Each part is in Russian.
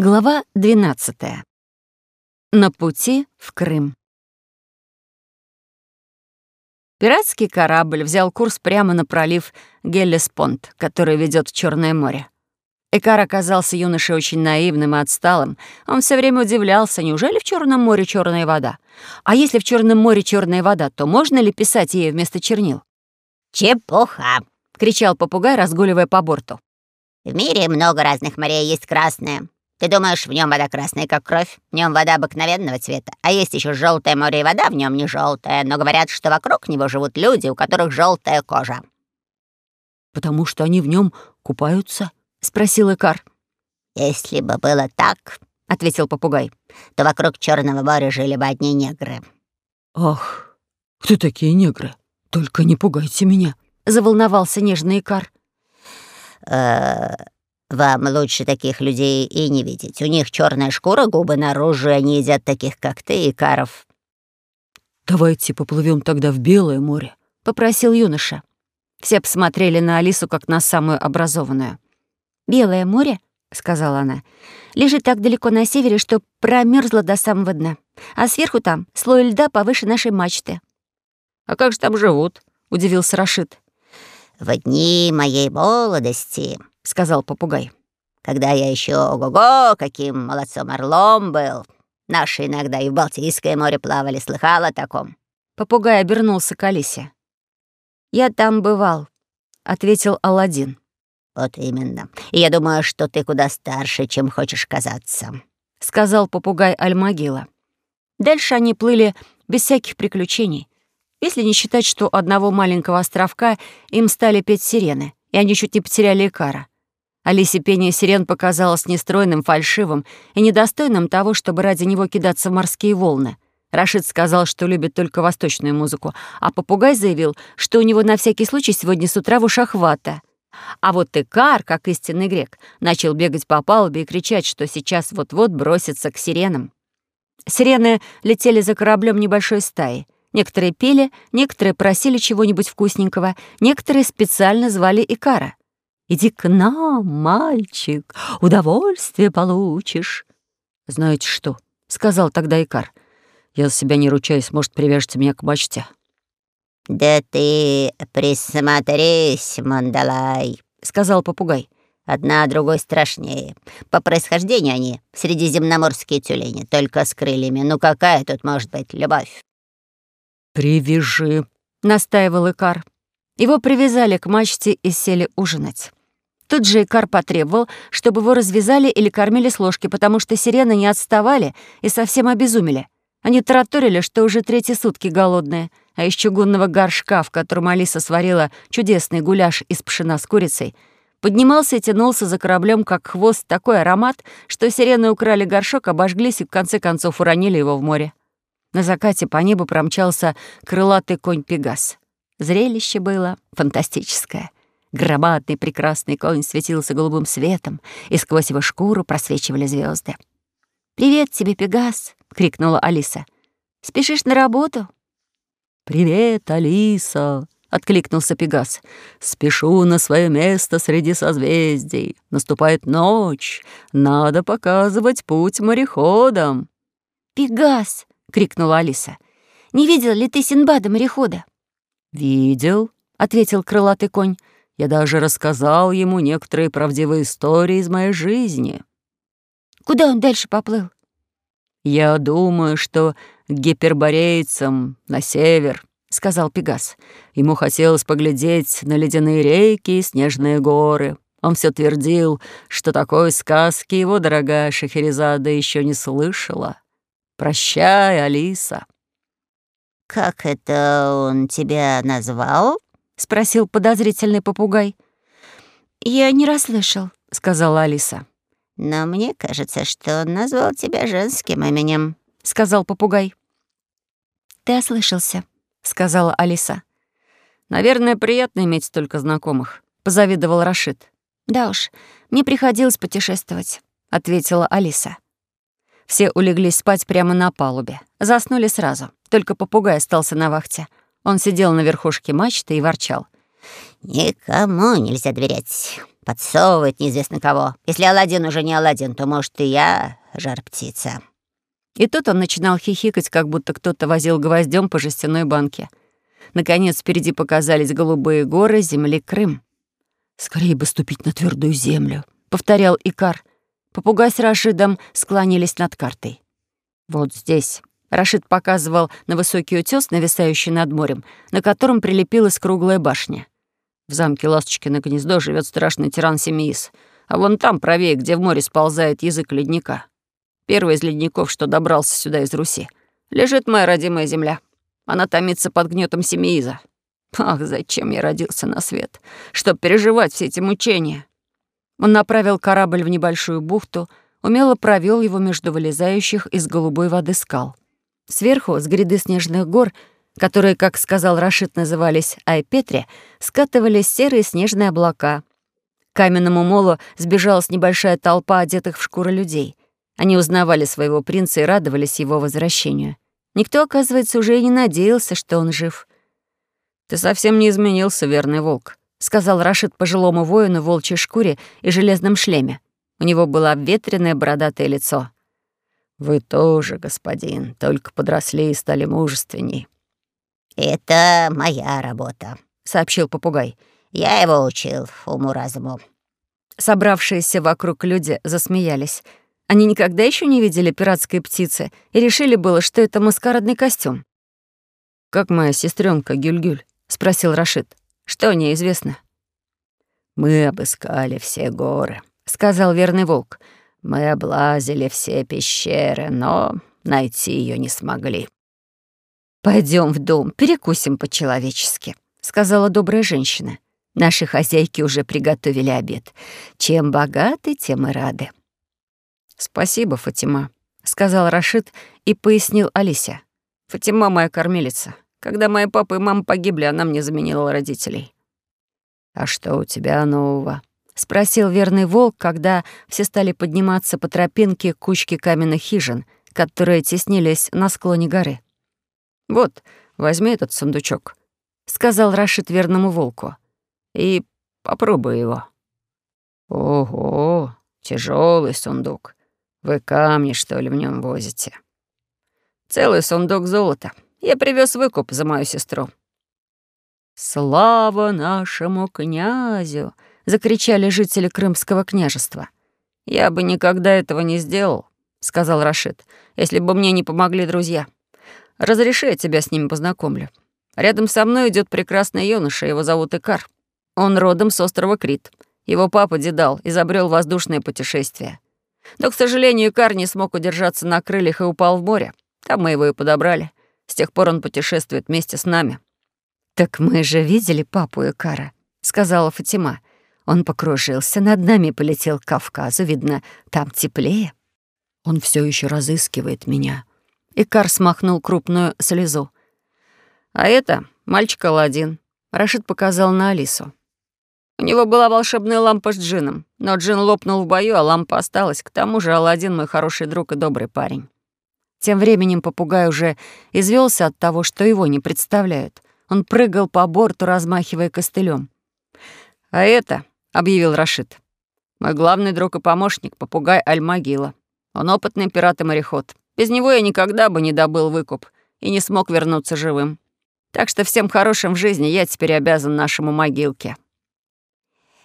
Глава 12. На пути в Крым. Пиратский корабль взял курс прямо на пролив Геллеспонд, который ведет в Черное море. Экар оказался юношей очень наивным и отсталым. Он все время удивлялся, неужели в Черном море черная вода? А если в Черном море черная вода, то можно ли писать ей вместо чернил? «Чепуха!» — кричал попугай, разгуливая по борту. «В мире много разных морей, есть красное. Ты думаешь, в нем вода красная, как кровь? В нем вода обыкновенного цвета. А есть еще желтое море и вода в нем не желтая, но говорят, что вокруг него живут люди, у которых желтая кожа. Потому что они в нем купаются? спросил Икар. Если бы было так, ответил попугай, то вокруг Черного моря жили бы одни негры. Ах, кто такие негры? Только не пугайте меня, заволновался нежный Икар. Э вам лучше таких людей и не видеть. У них черная шкура, губы наружу, и они едят таких, как ты, и каров. «Давайте поплывем тогда в Белое море», — попросил юноша. Все посмотрели на Алису, как на самую образованную. «Белое море?» — сказала она. «Лежит так далеко на севере, что промерзло до самого дна. А сверху там слой льда повыше нашей мачты». «А как же там живут?» — удивился Рашид. «В дни моей молодости», — сказал попугай. «Когда я еще ого-го, каким молодцом-орлом был. Наши иногда и в Балтийское море плавали, слыхал о таком». Попугай обернулся к Алисе. «Я там бывал», — ответил Аладдин. «Вот именно. И я думаю, что ты куда старше, чем хочешь казаться», — сказал попугай Альмагила. Дальше они плыли без всяких приключений, если не считать, что одного маленького островка им стали петь сирены, и они чуть не потеряли Икара. Алисе пение сирен показалось нестройным, фальшивым и недостойным того, чтобы ради него кидаться в морские волны. Рашид сказал, что любит только восточную музыку, а попугай заявил, что у него на всякий случай сегодня с утра в ушах вата. А вот Икар, как истинный грек, начал бегать по палубе и кричать, что сейчас вот-вот бросится к сиренам. Сирены летели за кораблем небольшой стаи. Некоторые пели, некоторые просили чего-нибудь вкусненького, некоторые специально звали Икара. Иди к нам, мальчик, удовольствие получишь. Знаете что, — сказал тогда Икар, — я за себя не ручаюсь, может, привяжете меня к мачте. «Да ты присмотрись, Мандалай», — сказал попугай. «Одна другой страшнее. По происхождению они средиземноморские тюлени, только с крыльями. Ну какая тут может быть любовь?» «Привяжи», — настаивал Икар. Его привязали к мачте и сели ужинать. Тут же Икар потребовал, чтобы его развязали или кормили с ложки, потому что сирены не отставали и совсем обезумели. Они тараторили, что уже третьи сутки голодные, а из чугунного горшка, в котором Алиса сварила чудесный гуляш из пшена с курицей, поднимался и тянулся за кораблем, как хвост, такой аромат, что сирены украли горшок, обожглись и в конце концов уронили его в море. На закате по небу промчался крылатый конь Пегас. Зрелище было фантастическое. Громадный прекрасный конь светился голубым светом, и сквозь его шкуру просвечивали звезды. «Привет тебе, Пегас!» — крикнула Алиса. «Спешишь на работу?» «Привет, Алиса!» — откликнулся Пегас. «Спешу на свое место среди созвездий. Наступает ночь. Надо показывать путь мореходам». «Пегас!» — крикнула Алиса. «Не видел ли ты Синбада-морехода?» «Видел», — ответил крылатый конь. Я даже рассказал ему некоторые правдивые истории из моей жизни. Куда он дальше поплыл? Я думаю, что к гиперборейцам на север, сказал Пегас. Ему хотелось поглядеть на ледяные реки и снежные горы. Он все твердил, что такой сказки его дорогая Шахерезада еще не слышала. Прощай, Алиса. Как это он тебя назвал? — спросил подозрительный попугай. «Я не расслышал», — сказала Алиса. «Но мне кажется, что он назвал тебя женским именем», — сказал попугай. «Ты ослышался», — сказала Алиса. «Наверное, приятно иметь столько знакомых», — позавидовал Рашид. «Да уж, мне приходилось путешествовать», — ответила Алиса. Все улеглись спать прямо на палубе. Заснули сразу. Только попугай остался на вахте — он сидел на верхушке мачты и ворчал. «Никому нельзя доверять. подсовывает неизвестно кого. Если Аладдин уже не Аладдин, то, может, и я жар-птица». И тут он начинал хихикать, как будто кто-то возил гвоздем по жестяной банке. Наконец, впереди показались голубые горы земли Крым. «Скорее бы ступить на твердую землю», — повторял Икар. Попугай с Рашидом склонились над картой. «Вот здесь». Рашид показывал на высокий утес, нависающий над морем, на котором прилепилась круглая башня. В замке Ласточкино гнездо живет страшный тиран Семиис, а вон там, правее, где в море сползает язык ледника. Первый из ледников, что добрался сюда из Руси. Лежит моя родимая земля. Она томится под гнетом Семииза. Ах, зачем я родился на свет? Чтоб переживать все эти мучения. Он направил корабль в небольшую бухту, умело провел его между вылезающих из голубой воды скал. Сверху, с гряды снежных гор, которые, как сказал Рашид, назывались Айпетре, скатывались серые снежные облака. К каменному молу сбежалась небольшая толпа одетых в шкуры людей. Они узнавали своего принца и радовались его возвращению. Никто, оказывается, уже и не надеялся, что он жив. «Ты совсем не изменился, верный волк», — сказал Рашид пожилому воину в волчьей шкуре и железном шлеме. У него было обветренное бородатое лицо. «Вы тоже, господин, только подросли и стали мужественней». «Это моя работа», — сообщил попугай. «Я его учил уму-разуму». Собравшиеся вокруг люди засмеялись. Они никогда еще не видели пиратской птицы и решили было, что это маскарадный костюм. «Как моя сестренка Гюль-Гюль?» — спросил Рашид. «Что о ней известно?» «Мы обыскали все горы», — сказал верный волк. Мы облазили все пещеры, но найти ее не смогли. Пойдем в дом, перекусим по-человечески», — сказала добрая женщина. «Наши хозяйки уже приготовили обед. Чем богаты, тем и рады». «Спасибо, Фатима», — сказал Рашид и пояснил Алисе. «Фатима моя кормилица. Когда мои папа и мама погибли, она мне заменила родителей». «А что у тебя нового?» — спросил верный волк, когда все стали подниматься по тропинке к кучке каменных хижин, которые теснились на склоне горы. «Вот, возьми этот сундучок», — сказал Рашид верному волку. «И попробуй его». «Ого, тяжелый сундук. Вы камни, что ли, в нем возите?» «Целый сундук золота. Я привез выкуп за мою сестру». «Слава нашему князю!» Закричали жители Крымского княжества. «Я бы никогда этого не сделал», — сказал Рашид, «если бы мне не помогли друзья. Разреши, я тебя с ними познакомлю. Рядом со мной идет прекрасный юноша, его зовут Икар. Он родом с острова Крит. Его папа Дедал изобрел воздушное путешествие. Но, к сожалению, Икар не смог удержаться на крыльях и упал в море. Там мы его и подобрали. С тех пор он путешествует вместе с нами». «Так мы же видели папу Икара», — сказала Фатима. Он покружился, над нами полетел к Кавказу, видно, там теплее. Он все еще разыскивает меня. Икар смахнул крупную слезу. А это мальчик Аладдин. Рашид показал на Алису. У него была волшебная лампа с джином, но джин лопнул в бою, а лампа осталась. К тому же Аладдин мой хороший друг и добрый парень. Тем временем попугай уже извелся от того, что его не представляют. Он прыгал по борту, размахивая костылем. А это — объявил Рашид. «Мой главный друг и помощник — попугай Аль-Магила. Он опытный пират и мореход. Без него я никогда бы не добыл выкуп и не смог вернуться живым. Так что всем хорошим в жизни я теперь обязан нашему могилке».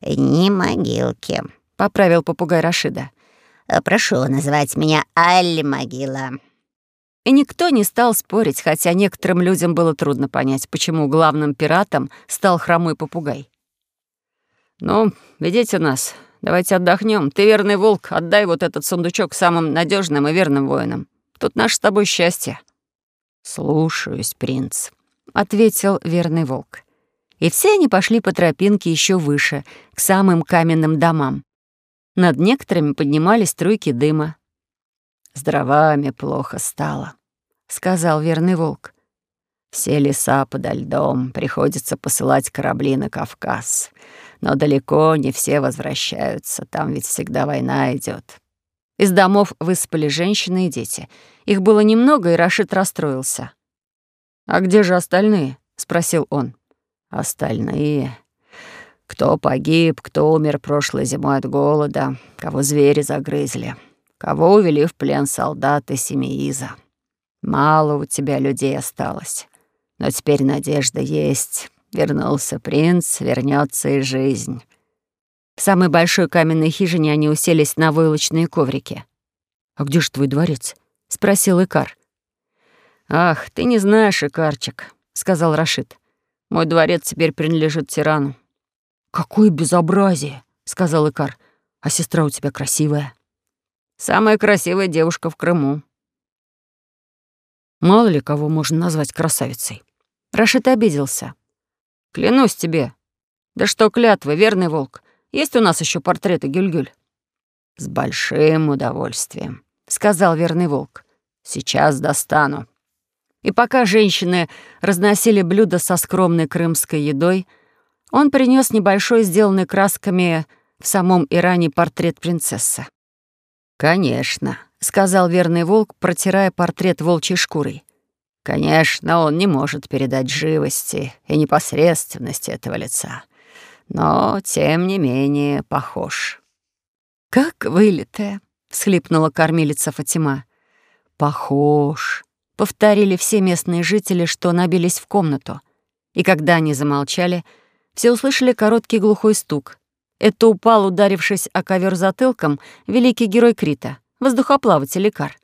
«Не могилке», — поправил попугай Рашида. «Прошу называть меня Аль-Могила». И никто не стал спорить, хотя некоторым людям было трудно понять, почему главным пиратом стал хромой попугай. «Ну, ведите нас. Давайте отдохнем. Ты верный волк, отдай вот этот сундучок самым надежным и верным воинам. Тут наше с тобой счастье». «Слушаюсь, принц», — ответил верный волк. И все они пошли по тропинке еще выше, к самым каменным домам. Над некоторыми поднимались струйки дыма. «С дровами плохо стало», — сказал верный волк. «Все леса подо льдом, приходится посылать корабли на Кавказ. Но далеко не все возвращаются, там ведь всегда война идет. Из домов выспали женщины и дети. Их было немного, и Рашид расстроился. «А где же остальные?» — спросил он. «Остальные? Кто погиб, кто умер прошлой зимой от голода, кого звери загрызли, кого увели в плен солдаты Семеиза. Мало у тебя людей осталось, но теперь надежда есть. Вернулся принц, вернется и жизнь. В самой большой каменной хижине они уселись на войлочные коврики. «А где же твой дворец?» — спросил Икар. «Ах, ты не знаешь, Икарчик», — сказал Рашид. «Мой дворец теперь принадлежит тирану». «Какое безобразие!» — сказал Икар. «А сестра у тебя красивая». «Самая красивая девушка в Крыму». «Мало ли кого можно назвать красавицей». Рашид обиделся. «Клянусь тебе. Да что клятвы, верный волк. Есть у нас еще портреты Гюльгюль?» «С большим удовольствием», — сказал верный волк. «Сейчас достану». И пока женщины разносили блюда со скромной крымской едой, он принес небольшой, сделанный красками в самом Иране портрет принцессы. «Конечно», — сказал верный волк, протирая портрет волчьей шкурой. «Конечно, он не может передать живости и непосредственности этого лица, но, тем не менее, похож». «Как вылитая», — всхлипнула кормилица Фатима. «Похож», повторили все местные жители, что набились в комнату. И когда они замолчали, все услышали короткий глухой стук. Это упал, ударившись о ковер затылком, великий герой Крита, воздухоплаватель Икар.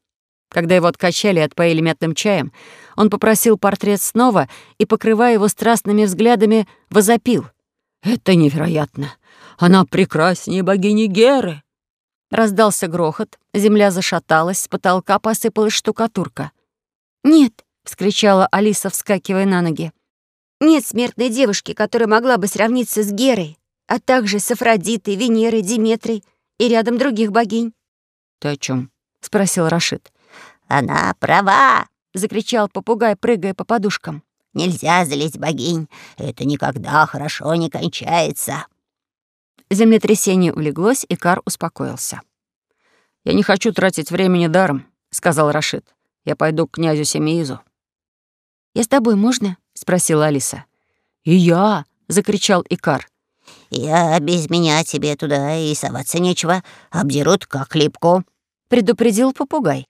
Когда его откачали и отпоили мятным чаем, он попросил портрет снова и, покрывая его страстными взглядами, возопил. «Это невероятно! Она прекраснее богини Геры!» Раздался грохот, земля зашаталась, с потолка посыпалась штукатурка — «Нет!» — вскричала Алиса, вскакивая на ноги. «Нет смертной девушки, которая могла бы сравниться с Герой, а также с Афродитой, Венерой, Диметрой и рядом других богинь». «Ты о чем? спросил Рашид. «Она права!» — закричал попугай, прыгая по подушкам. «Нельзя злить богинь. Это никогда хорошо не кончается». Землетрясение улеглось, и Кар успокоился. «Я не хочу тратить времени даром», — сказал Рашид. Я пойду к князю Семиизу». «Я с тобой можно?» — спросила Алиса. «И я!» — закричал Икар. «Я без меня тебе туда и соваться нечего. Обдерут как липку», — предупредил попугай.